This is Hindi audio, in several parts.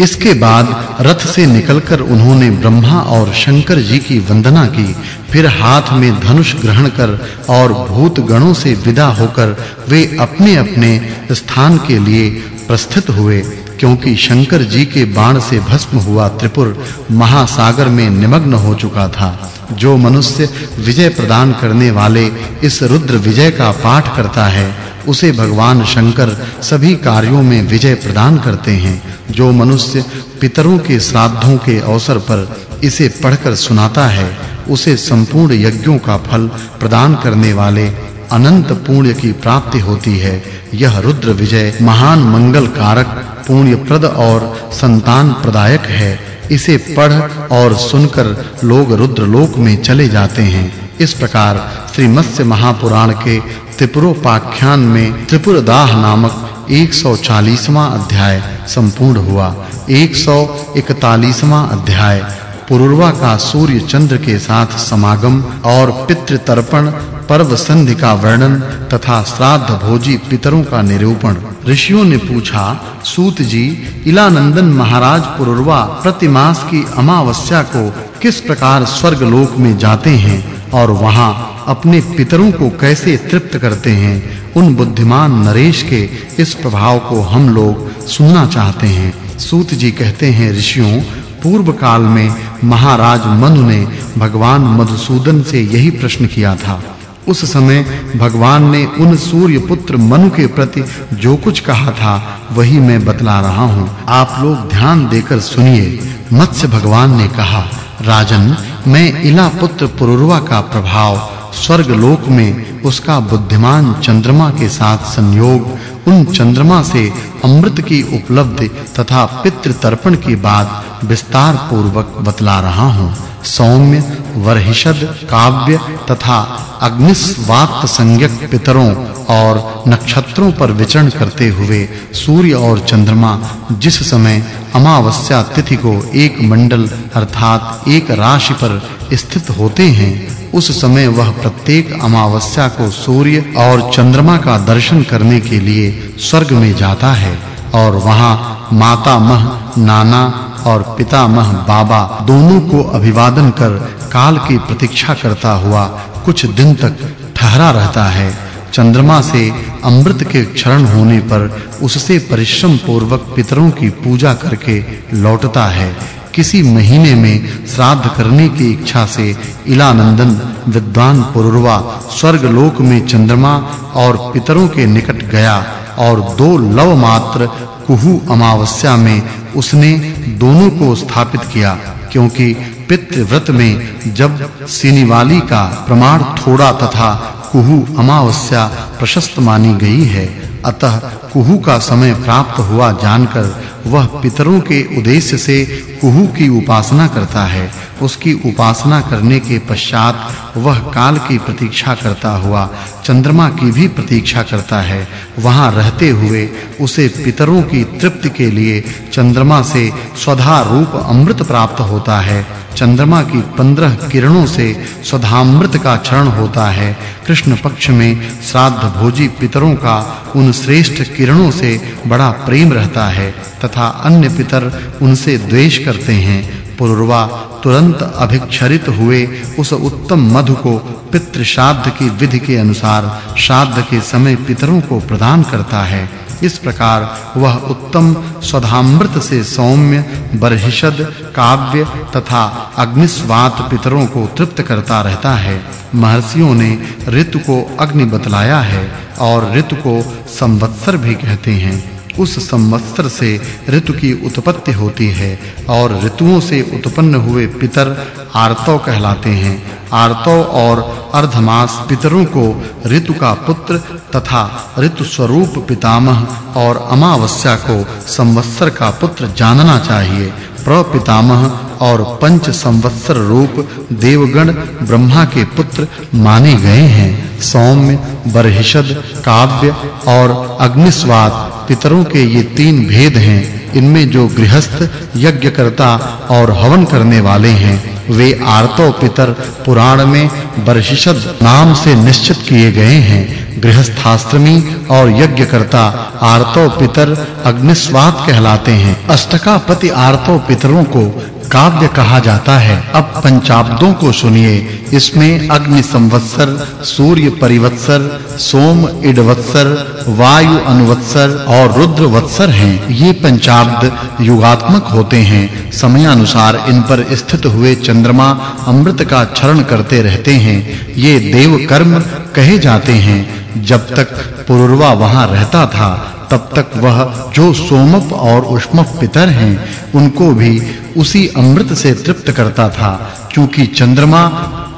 इसके बाद रथ से निकलकर उन्होंने ब्रह्मा और शंकर जी की वंदना की। फिर हाथ में धनुष ग्रहण कर और भूत गणों से विदा होकर वे अपने-अपने स्थान के लिए प्रस्थित हुए, क्योंकि शंकर जी के बाण से भस्म हुआ त्रिपुर महासागर में निमग्न हो चुका था। जो मनुष्य विजय प्रदान करने वाले इस रुद्र विजय का पाठ करता है उसे भगवान शंकर सभी कार्यों में विजय प्रदान करते हैं, जो मनुष्य पितरों के श्राद्धों के अवसर पर इसे पढ़कर सुनाता है, उसे संपूर्ण यज्ञों का फल प्रदान करने वाले अनंत पुण्य की प्राप्ति होती है। यह रुद्र विजय महान मंगल कारक पुण्य प्रद और संतान प्रदायक है। इसे पढ़ और सुनकर लोग रुद्र लोक में चले जाते हैं। इस प्रकार श्री मत्स्य महापुराण के त्रिपुरोपाख्यान में त्रिपुरदाह नामक 140वां अध्याय संपूर्ण हुआ। 141वां अध्याय, पुरुरवा का सूर्य चंद्र के साथ समागम और पितृ तर्पण पर्व संधि का वर्णन तथा श्राद्ध भोजी पितरों का निरूपण। ऋषियों ने पूछा, सूत जी, इलानंदन महाराज पुरुरवा प्रतिमास की अमावस्या को किस प्रकार स्वर्ग लोक में जाते हैं और वहाँ अपने पितरों को कैसे तृप्त करते हैं, उन बुद्धिमान नरेश के इस प्रभाव को हम लोग सुनना चाहते हैं। सूत जी कहते हैं, ऋषियों, पूर्व काल में महाराज मनु ने भगवान मधुसूदन से यही प्रश्न किया था। उस समय भगवान ने उन सूर्य पुत्र मनु के प्रति जो कुछ कहा था, वही मैं बतला रहा हूँ। आप लोग ध्यान देकर सुनिए। मत्स्य भगवान ने कहा, राजन, मैं इला पुत्र पुरुरवा का प्रभाव स्वर्ग लोक में उसका बुद्धिमान चंद्रमा के साथ संयोग, उन चंद्रमा से अमृत की उपलब्धि तथा पितृ तर्पण की बात विस्तार पूर्वक बतला रहा हूँ। सौम्य, वर्हिषद, काव्य तथा अग्निस्वात संज्ञक पितरों और नक्षत्रों पर विचरण करते हुए सूर्य और चंद्रमा जिस समय अमावस्या तिथि को एक मंडल अर्थात एक राशि पर स्थित होते हैं, उस समय वह प्रत्येक अमावस्या को सूर्य और चंद्रमा का दर्शन करने के लिए स्वर्ग में जाता है और वहाँ माता मह, नाना और पितामह बाबा दोनों को अभिवादन कर काल की प्रतीक्षा करता हुआ कुछ दिन तक ठहरा रहता है। चंद्रमा से अमृत के क्षरण होने पर उससे परिश्रम पूर्वक पितरों की पूजा करके लौटता है। किसी महीने में श्राद्ध करने की इच्छा से इलानंदन, विद्वान पुरुरवा स्वर्ग लोक में चंद्रमा और पितरों के निकट गया और दो लव मात्र कुहू अमावस्या में उसने दोनों को स्थापित किया, क्योंकि पितृव्रत में जब सिनीवाली का प्रमाण थोड़ा तथा कुहू अमावस्या प्रशस्त मानी गई है, अतः कुहू का समय प्राप्त हुआ जानकर वह पितरों के उद्देश्य से कुहू की उपासना करता है। उसकी उपासना करने के पश्चात वह काल की प्रतीक्षा करता हुआ, चंद्रमा की भी प्रतीक्षा करता है। वहाँ रहते हुए उसे पितरों की तृप्ति के लिए चंद्रमा से स्वधा रूप अमृत प्राप्त होता है। चंद्रमा की 15 किरणों से स्वधामृत का चरण होता है। कृष्ण पक्ष में श्राद्ध भोजी पितरों का उन श्रेष्ठ किरणों से बड़ा प्रेम रहता है तथा अन्य पितर उनसे द्वेष करते हैं। पुरुरवा तुरंत अभिक्षरित हुए उस उत्तम मधु को पितृ श्राद्ध की विधि के अनुसार श्राद्ध के समय पितरों को प्रदान करता है। इस प्रकार वह उत्तम स्वधामृत से सौम्य, बरहिषद, काव्य तथा अग्निस्वात पितरों को तृप्त करता रहता है। महर्षियों ने ऋतु को अग्नि बतलाया है और ऋतु को संवत्सर भी कहते हैं। उस संवत्सर से ऋतु की उत्पत्ति होती है और ऋतुओं से उत्पन्न हुए पितर आर्तव कहलाते हैं। आर्तव और अर्धमास पितरों को ऋतु का पुत्र तथा ऋतु स्वरूप पितामह और अमावस्या को संवत्सर का पुत्र जानना चाहिए। प्रपितामह और पंच संवत्सर रूप देवगण ब्रह्मा के पुत्र माने गए हैं। सौम्य, बरहिषद, काव्य और अग्निस्वाद पितरों के ये तीन भेद हैं, इनमें जो गृहस्थ यज्ञ करता और हवन करने वाले हैं, वे आर्तव पितर पुराण में बरशिषद नाम से निश्चित किए गए हैं। गृहस्थाश्रमी और यज्ञकर्ता आर्तव पितर अग्निस्वात कहलाते हैं। अष्टकापति आर्तव पितरों को काव्य कहा जाता है। अब पंचाब्दों को सुनिए। इसमें अग्नि संवत्सर, सूर्य परिवत्सर, सोम इडवत्सर, वायु अनुवत्सर और रुद्र वत्सर हैं। ये पंचाब्द युगात्मक होते हैं। समयानुसार इन पर स्थित हुए चंद्रमा अमृत का क्षरण करते रहते हैं। ये देव कर्म कहे जाते हैं। जब तक पुरुरवा वहाँ रहता था तब तक वह जो सोमप और उष्मप पितर हैं, उनको भी उसी अमृत से तृप्त करता था, क्योंकि चंद्रमा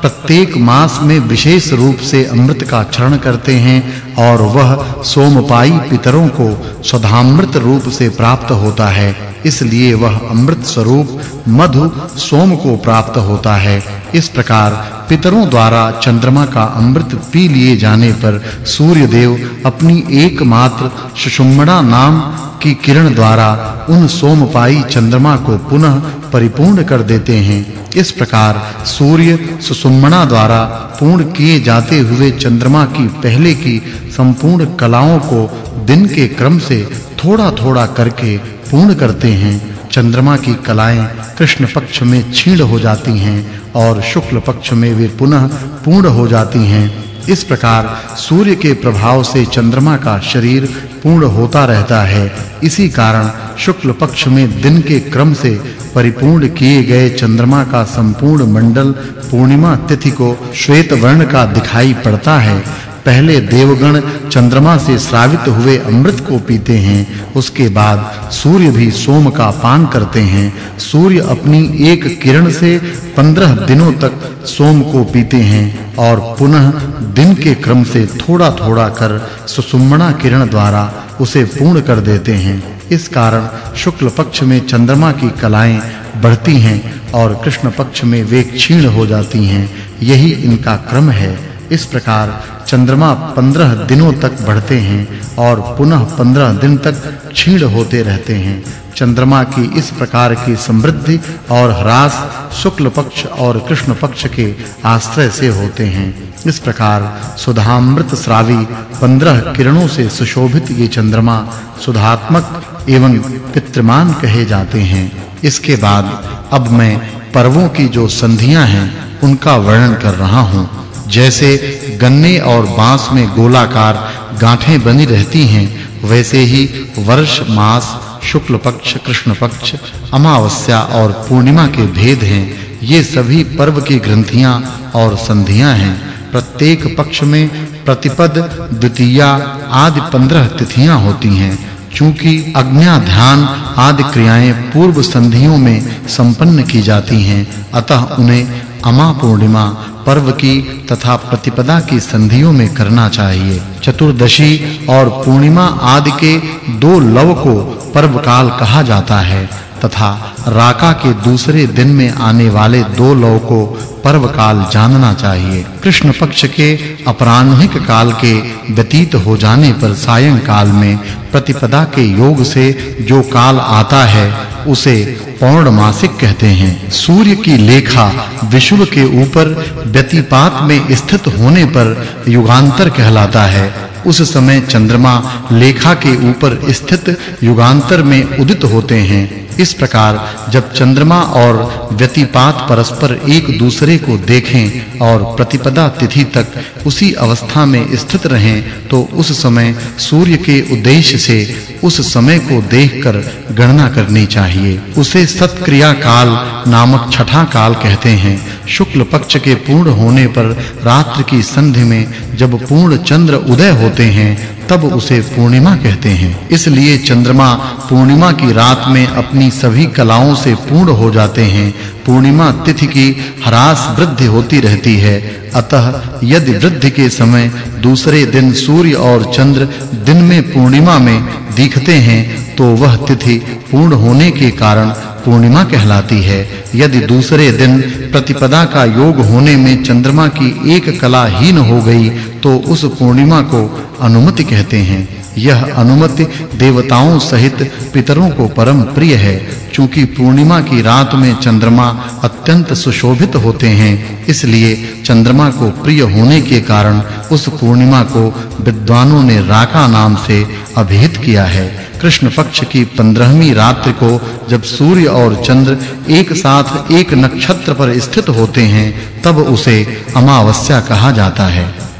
प्रत्येक मास में विशेष रूप से अमृत का क्षरण करते हैं और वह सोमपाई पितरों को सुधामृत रूप से प्राप्त होता है, इसलिए वह अमृत स्वरूप मधु सोम को प्राप्त होता है। इस प्रकार पितरों द्वारा चंद्रमा का अमृत पी लिए जाने पर सूर्य देव अपनी एकमात्र सुषुम्ना नाम की किरण द्वारा उन सोमपाई चंद्रमा को पुनः परिपूर्ण कर देते हैं। इस प्रकार सूर्य सुषुम्ना द्वारा पूर्ण किए जाते हुए चंद्रमा की पहले की संपूर्ण कलाओं को दिन के क्रम से थोड़ा-थोड़ा करके पूर्ण करते हैं। चंद्रमा की कलाएँ कृष्ण पक्ष में छीण हो जाती हैं और शुक्ल पक्ष में वे पुनः पूर्ण हो जाती हैं। इस प्रकार सूर्य के प्रभाव से चंद्रमा का शरीर पूर्ण होता रहता है। इसी कारण शुक्ल पक्ष में दिन के क्रम से परिपूर्ण किए गए चंद्रमा का संपूर्ण मंडल पूर्णिमा तिथि को श्वेत वर्ण का दिखाई पड़ता है। पहले देवगण चंद्रमा से श्रावित हुए अमृत को पीते हैं, उसके बाद सूर्य भी सोम का पान करते हैं। सूर्य अपनी एक किरण से 15 दिनों तक सोम को पीते हैं और पुनः दिन के क्रम से थोड़ा-थोड़ा कर सुषुम्ना किरण द्वारा उसे पूर्ण कर देते हैं। इस कारण शुक्ल पक्ष में चंद्रमा की कलाएँ बढ़ती हैं और कृष्ण पक्ष में वे क्षीण हो जाती हैं। यही इनका क्रम है। इस प्रकार चंद्रमा 15 दिनों तक बढ़ते हैं और पुनः 15 दिन तक क्षीण होते रहते हैं। चंद्रमा की इस प्रकार की समृद्धि और ह्रास शुक्ल पक्ष और कृष्ण पक्ष के आश्रय से होते हैं। इस प्रकार सुधामृत श्रावी 15 किरणों से सुशोभित ये चंद्रमा सुधात्मक एवं पितृमान कहे जाते हैं। इसके बाद अब मैं पर्वों की जो संधियाँ हैं, उनका वर्णन कर रहा हूँ। जैसे गन्ने और बाँस में गोलाकार गांठें बनी रहती हैं, वैसे ही वर्ष, मास, शुक्ल पक्ष, कृष्ण पक्ष, अमावस्या और पूर्णिमा के भेद हैं। ये सभी पर्व की ग्रंथियाँ और संधियाँ हैं। प्रत्येक पक्ष में प्रतिपद, द्वितीया आदि 15 तिथियाँ होती हैं। चूँकि अज्ञा ध्यान आदि क्रियाएँ पूर्व संधियों में संपन्न की जाती हैं, अतः उन्हें अमा पूर्णिमा पर्व की तथा प्रतिपदा की संधियों में करना चाहिए। चतुर्दशी और पूर्णिमा आदि के दो लव को पर्व काल कहा जाता है तथा राका के दूसरे दिन में आने वाले दो लव को पर्व काल जानना चाहिए। कृष्ण पक्ष के अपराह्निक काल के व्यतीत हो जाने पर सायं काल में प्रतिपदा के योग से जो काल आता है उसे पौर्णमासिक कहते हैं। सूर्य की लेखा विश्व के ऊपर व्यतिपात में स्थित होने पर युगांतर कहलाता है। उस समय चंद्रमा लेखा के ऊपर स्थित युगांतर में उदित होते हैं। इस प्रकार जब चंद्रमा और व्यतिपात परस्पर एक दूसरे को देखें और प्रतिपदा तिथि तक उसी अवस्था में स्थित रहें तो उस समय सूर्य के उद्देश्य से उस समय को देखकर गणना करनी चाहिए। उसे सत्क्रिया काल नामक छठा काल कहते हैं। शुक्ल पक्ष के पूर्ण होने पर रात्रि की संधि में जब पूर्ण चंद्र उदय होते हैं तब उसे पूर्णिमा कहते हैं। इसलिए चंद्रमा पूर्णिमा की रात में अपनी सभी कलाओं से पूर्ण हो जाते हैं। पूर्णिमा तिथि की ह्रास वृद्धि होती रहती है। अतः यदि वृद्धि के समय दूसरे दिन सूर्य और चंद्र दिन में पूर्णिमा में दिखते हैं तो वह तिथि पूर्ण होने के कारण पूर्णिमा कहलाती है। यदि दूसरे दिन प्रतिपदा का योग होने में चंद्रमा की एक कला हीन हो गई तो उस पूर्णिमा को अनुमति कहते हैं। यह अनुमति देवताओं सहित पितरों को परम प्रिय है। क्योंकि पूर्णिमा की रात में चंद्रमा अत्यंत सुशोभित होते हैं, इसलिए चंद्रमा को प्रिय होने के कारण उस पूर्णिमा को विद्वानों ने राका नाम से अभिहित किया है। कृष्ण पक्ष की 15वीं रात्रि को जब सूर्य और चंद्र एक साथ एक नक्षत्र पर स्थित होते हैं, तब उसे अमावस्या कहा जाता है।